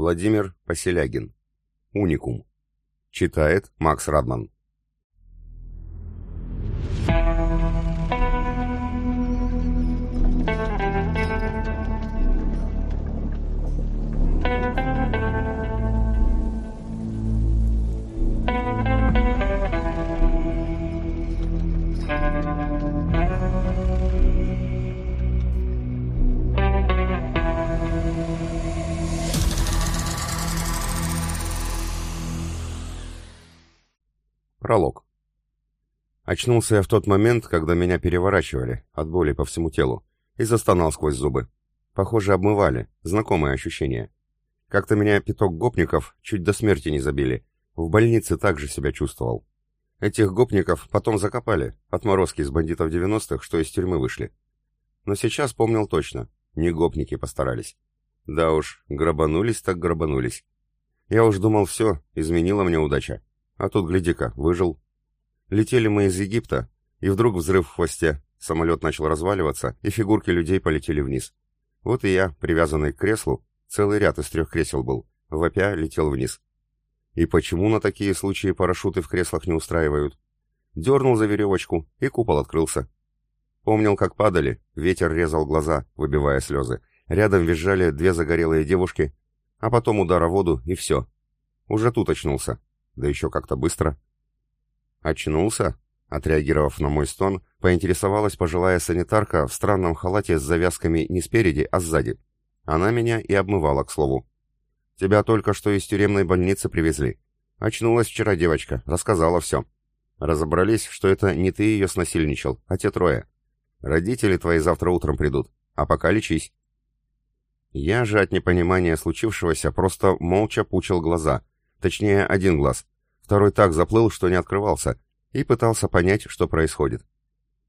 Владимир Поселягин. Уникум. Читает Макс Радман. Пролог. Очнулся я в тот момент, когда меня переворачивали, от боли по всему телу, и застонал сквозь зубы. Похоже, обмывали, знакомое ощущение. Как-то меня пяток гопников чуть до смерти не забили. В больнице также себя чувствовал. Этих гопников потом закопали, отморозки из бандитов 90-х, что из тюрьмы вышли. Но сейчас помнил точно, не гопники постарались. Да уж, грабанулись так грабанулись. Я уж думал, все, изменила мне удача. А тут, гляди-ка, выжил. Летели мы из Египта, и вдруг взрыв в хвосте. Самолет начал разваливаться, и фигурки людей полетели вниз. Вот и я, привязанный к креслу, целый ряд из трех кресел был, вопя летел вниз. И почему на такие случаи парашюты в креслах не устраивают? Дернул за веревочку, и купол открылся. Помнил, как падали, ветер резал глаза, выбивая слезы. Рядом визжали две загорелые девушки, а потом удар о воду, и все. Уже тут очнулся да еще как-то быстро. Очнулся? Отреагировав на мой стон, поинтересовалась пожилая санитарка в странном халате с завязками не спереди, а сзади. Она меня и обмывала, к слову. «Тебя только что из тюремной больницы привезли. Очнулась вчера девочка, рассказала все. Разобрались, что это не ты ее снасильничал, а те трое. Родители твои завтра утром придут, а пока лечись». Я же от непонимания случившегося просто молча пучил глаза, точнее один глаз, Второй так заплыл, что не открывался, и пытался понять, что происходит.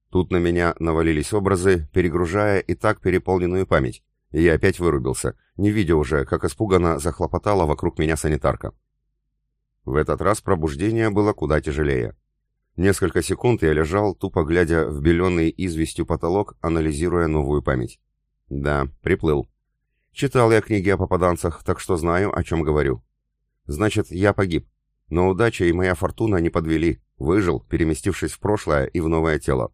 Тут на меня навалились образы, перегружая и так переполненную память, и я опять вырубился, не видя уже, как испуганно захлопотала вокруг меня санитарка. В этот раз пробуждение было куда тяжелее. Несколько секунд я лежал, тупо глядя в беленый известью потолок, анализируя новую память. Да, приплыл. Читал я книги о попаданцах, так что знаю, о чем говорю. Значит, я погиб. Но удача и моя фортуна не подвели. Выжил, переместившись в прошлое и в новое тело.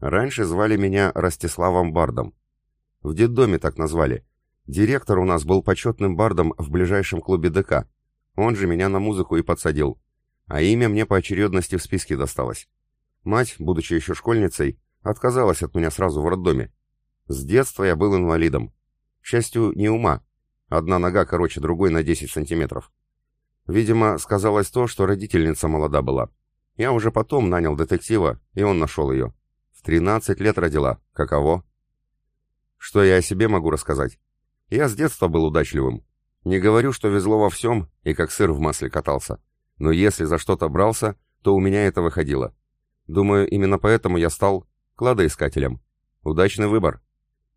Раньше звали меня Ростиславом Бардом. В детдоме так назвали. Директор у нас был почетным бардом в ближайшем клубе ДК. Он же меня на музыку и подсадил. А имя мне по очередности в списке досталось. Мать, будучи еще школьницей, отказалась от меня сразу в роддоме. С детства я был инвалидом. К счастью, не ума. Одна нога короче другой на 10 сантиметров. Видимо, сказалось то, что родительница молода была. Я уже потом нанял детектива, и он нашел ее. В 13 лет родила. Каково? Что я о себе могу рассказать? Я с детства был удачливым. Не говорю, что везло во всем и как сыр в масле катался. Но если за что-то брался, то у меня это выходило. Думаю, именно поэтому я стал кладоискателем. Удачный выбор.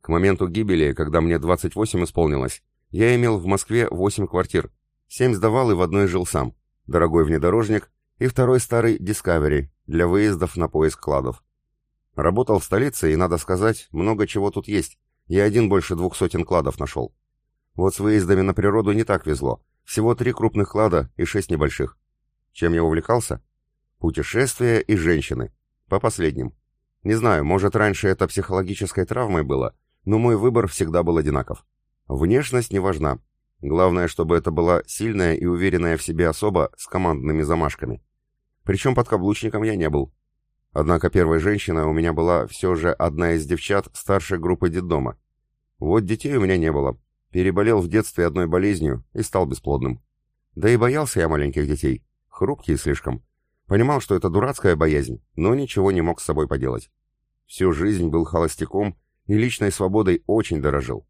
К моменту гибели, когда мне 28 исполнилось, я имел в Москве 8 квартир, Семь сдавал и в одной жил сам. Дорогой внедорожник и второй старый Discovery для выездов на поиск кладов. Работал в столице, и, надо сказать, много чего тут есть. Я один больше двух сотен кладов нашел. Вот с выездами на природу не так везло. Всего три крупных клада и шесть небольших. Чем я увлекался? Путешествия и женщины. По последним. Не знаю, может, раньше это психологической травмой было, но мой выбор всегда был одинаков. Внешность не важна. Главное, чтобы это была сильная и уверенная в себе особа с командными замашками. Причем под каблучником я не был. Однако первой женщиной у меня была все же одна из девчат старшей группы детдома. Вот детей у меня не было. Переболел в детстве одной болезнью и стал бесплодным. Да и боялся я маленьких детей. Хрупкие слишком. Понимал, что это дурацкая боязнь, но ничего не мог с собой поделать. Всю жизнь был холостяком и личной свободой очень дорожил.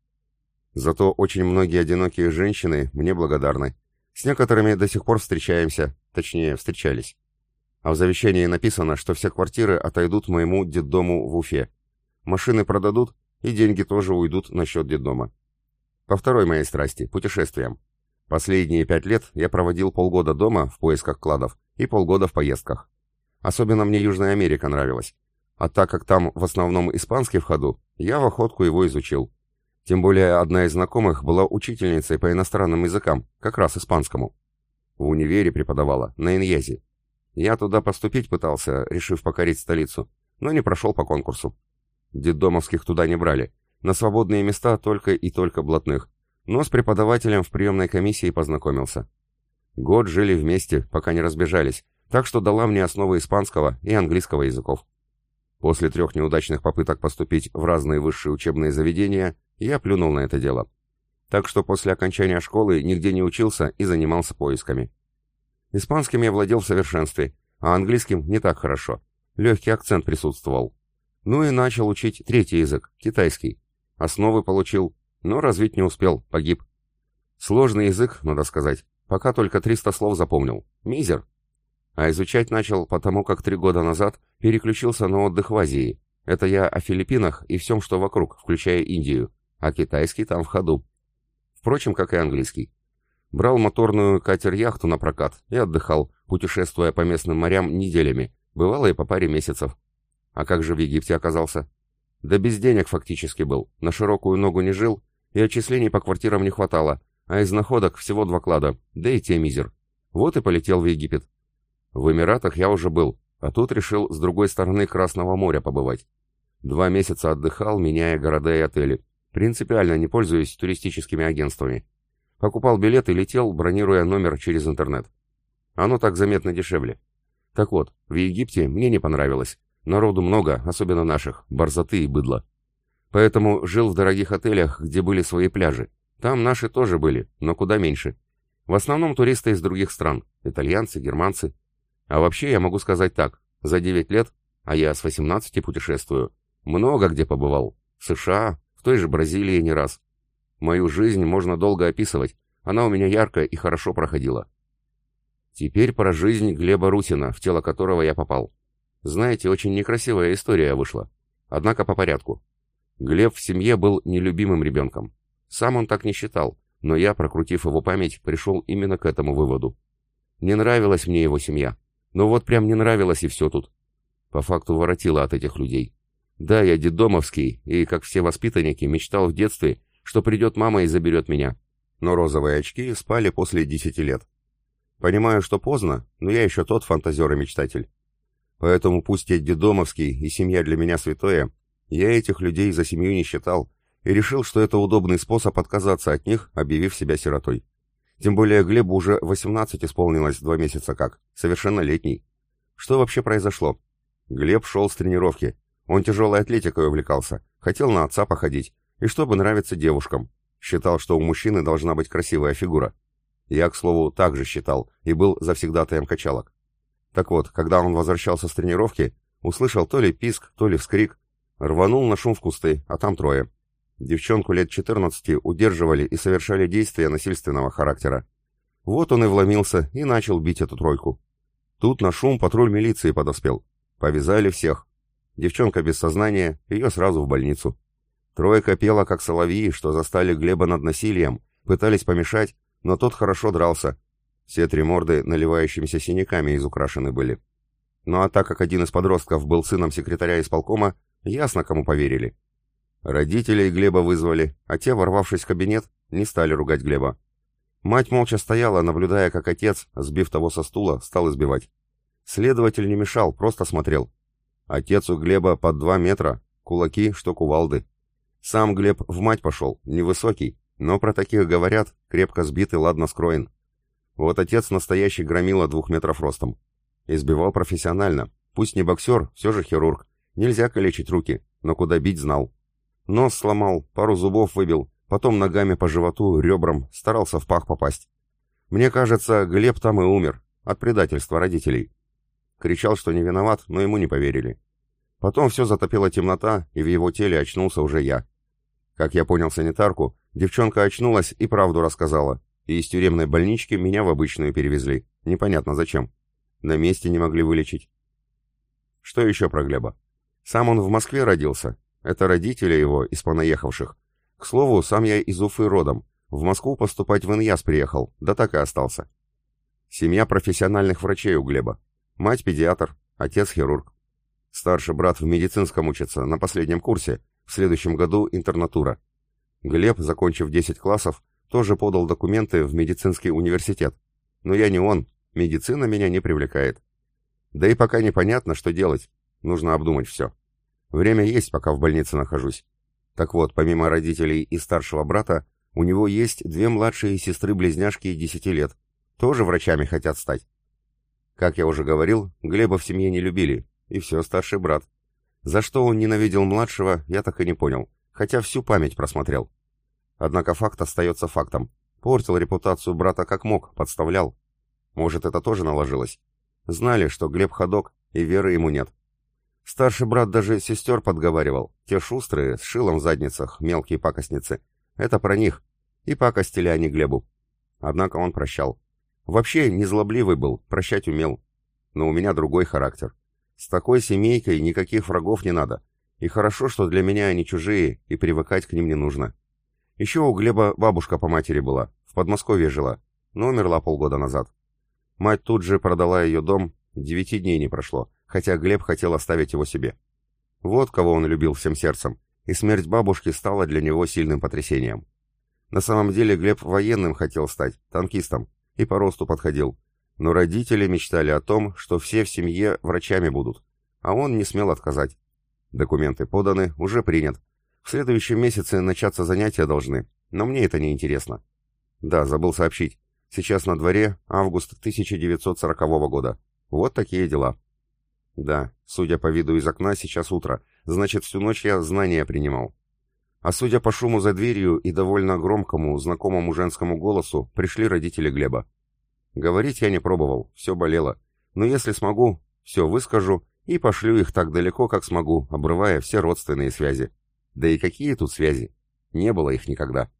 Зато очень многие одинокие женщины мне благодарны. С некоторыми до сих пор встречаемся, точнее, встречались. А в завещании написано, что все квартиры отойдут моему детдому в Уфе. Машины продадут, и деньги тоже уйдут на счет детдома. По второй моей страсти – путешествиям. Последние пять лет я проводил полгода дома в поисках кладов и полгода в поездках. Особенно мне Южная Америка нравилась. А так как там в основном испанский в ходу, я в охотку его изучил. Тем более одна из знакомых была учительницей по иностранным языкам, как раз испанскому. В универе преподавала, на Иньязе. Я туда поступить пытался, решив покорить столицу, но не прошел по конкурсу. Детдомовских туда не брали. На свободные места только и только блатных. Но с преподавателем в приемной комиссии познакомился. Год жили вместе, пока не разбежались, так что дала мне основы испанского и английского языков. После трех неудачных попыток поступить в разные высшие учебные заведения, я плюнул на это дело. Так что после окончания школы нигде не учился и занимался поисками. Испанским я владел в совершенстве, а английским не так хорошо. Легкий акцент присутствовал. Ну и начал учить третий язык, китайский. Основы получил, но развить не успел, погиб. Сложный язык, надо сказать. Пока только 300 слов запомнил. Мизер. А изучать начал потому, как три года назад переключился на отдых в Азии. Это я о Филиппинах и всем, что вокруг, включая Индию. А китайский там в ходу. Впрочем, как и английский. Брал моторную катер-яхту на прокат и отдыхал, путешествуя по местным морям неделями, бывало и по паре месяцев. А как же в Египте оказался? Да без денег фактически был, на широкую ногу не жил, и отчислений по квартирам не хватало, а из находок всего два клада, да и те мизер. Вот и полетел в Египет. В Эмиратах я уже был, а тут решил с другой стороны Красного моря побывать. Два месяца отдыхал, меняя города и отели. Принципиально не пользуюсь туристическими агентствами. Покупал билет и летел, бронируя номер через интернет. Оно так заметно дешевле. Так вот, в Египте мне не понравилось. Народу много, особенно наших, борзоты и быдло. Поэтому жил в дорогих отелях, где были свои пляжи. Там наши тоже были, но куда меньше. В основном туристы из других стран, итальянцы, германцы. А вообще я могу сказать так, за 9 лет, а я с 18 путешествую, много где побывал. В США, в той же Бразилии не раз. Мою жизнь можно долго описывать, она у меня яркая и хорошо проходила. Теперь про жизнь Глеба Русина, в тело которого я попал. Знаете, очень некрасивая история вышла. Однако по порядку. Глеб в семье был нелюбимым ребенком. Сам он так не считал, но я, прокрутив его память, пришел именно к этому выводу. Не нравилась мне его семья. Ну вот прям не нравилось и все тут. По факту воротило от этих людей. Да, я деддомовский, и, как все воспитанники, мечтал в детстве, что придет мама и заберет меня. Но розовые очки спали после десяти лет. Понимаю, что поздно, но я еще тот фантазер и мечтатель. Поэтому пусть я деддомовский и семья для меня святое, я этих людей за семью не считал и решил, что это удобный способ отказаться от них, объявив себя сиротой. Тем более Глебу уже 18 исполнилось два месяца как, совершеннолетний. Что вообще произошло? Глеб шел с тренировки. Он тяжелой атлетикой увлекался, хотел на отца походить, и чтобы нравиться девушкам. Считал, что у мужчины должна быть красивая фигура. Я, к слову, также считал и был завсегдатаем качалок. Так вот, когда он возвращался с тренировки, услышал то ли писк, то ли вскрик, рванул на шум в кусты, а там трое. Девчонку лет 14 удерживали и совершали действия насильственного характера. Вот он и вломился и начал бить эту тройку. Тут на шум патруль милиции подоспел. Повязали всех. Девчонка без сознания, ее сразу в больницу. Тройка пела, как соловьи, что застали Глеба над насилием, пытались помешать, но тот хорошо дрался. Все три морды наливающимися синяками изукрашены были. Ну а так как один из подростков был сыном секретаря исполкома, ясно, кому поверили. Родителей Глеба вызвали, а те, ворвавшись в кабинет, не стали ругать Глеба. Мать молча стояла, наблюдая, как отец, сбив того со стула, стал избивать. Следователь не мешал, просто смотрел. Отец у Глеба под два метра, кулаки, что кувалды. Сам Глеб в мать пошел, невысокий, но про таких говорят, крепко сбитый, ладно скроен. Вот отец настоящий громила двух метров ростом. Избивал профессионально, пусть не боксер, все же хирург. Нельзя калечить руки, но куда бить знал. Нос сломал, пару зубов выбил, потом ногами по животу, ребрам, старался в пах попасть. Мне кажется, Глеб там и умер, от предательства родителей. Кричал, что не виноват, но ему не поверили. Потом все затопила темнота, и в его теле очнулся уже я. Как я понял санитарку, девчонка очнулась и правду рассказала, и из тюремной больнички меня в обычную перевезли. Непонятно зачем. На месте не могли вылечить. Что еще про Глеба? Сам он в Москве родился, это родители его, из понаехавших. К слову, сам я из Уфы родом. В Москву поступать в Иньяс приехал, да так и остался. Семья профессиональных врачей у Глеба. Мать педиатр, отец хирург. Старший брат в медицинском учится, на последнем курсе. В следующем году интернатура. Глеб, закончив 10 классов, тоже подал документы в медицинский университет. Но я не он, медицина меня не привлекает. Да и пока непонятно, что делать. Нужно обдумать все. Время есть, пока в больнице нахожусь. Так вот, помимо родителей и старшего брата, у него есть две младшие сестры-близняшки 10 лет. Тоже врачами хотят стать. Как я уже говорил, Глеба в семье не любили, и все старший брат. За что он ненавидел младшего, я так и не понял, хотя всю память просмотрел. Однако факт остается фактом. Портил репутацию брата как мог, подставлял. Может, это тоже наложилось? Знали, что Глеб ходок, и веры ему нет. Старший брат даже сестер подговаривал. Те шустрые, с шилом в задницах, мелкие пакостницы. Это про них. И пакостили они Глебу. Однако он прощал. Вообще незлобливый был, прощать умел. Но у меня другой характер. С такой семейкой никаких врагов не надо. И хорошо, что для меня они чужие, и привыкать к ним не нужно. Еще у Глеба бабушка по матери была, в Подмосковье жила, но умерла полгода назад. Мать тут же продала ее дом, девяти дней не прошло, хотя Глеб хотел оставить его себе. Вот кого он любил всем сердцем, и смерть бабушки стала для него сильным потрясением. На самом деле Глеб военным хотел стать, танкистом, и по росту подходил. Но родители мечтали о том, что все в семье врачами будут, а он не смел отказать. Документы поданы, уже принят. В следующем месяце начаться занятия должны, но мне это не интересно. Да, забыл сообщить. Сейчас на дворе август 1940 года. Вот такие дела. Да, судя по виду из окна, сейчас утро. Значит, всю ночь я знания принимал. А судя по шуму за дверью и довольно громкому, знакомому женскому голосу, пришли родители Глеба. Говорить я не пробовал, все болело. Но если смогу, все выскажу и пошлю их так далеко, как смогу, обрывая все родственные связи. Да и какие тут связи? Не было их никогда.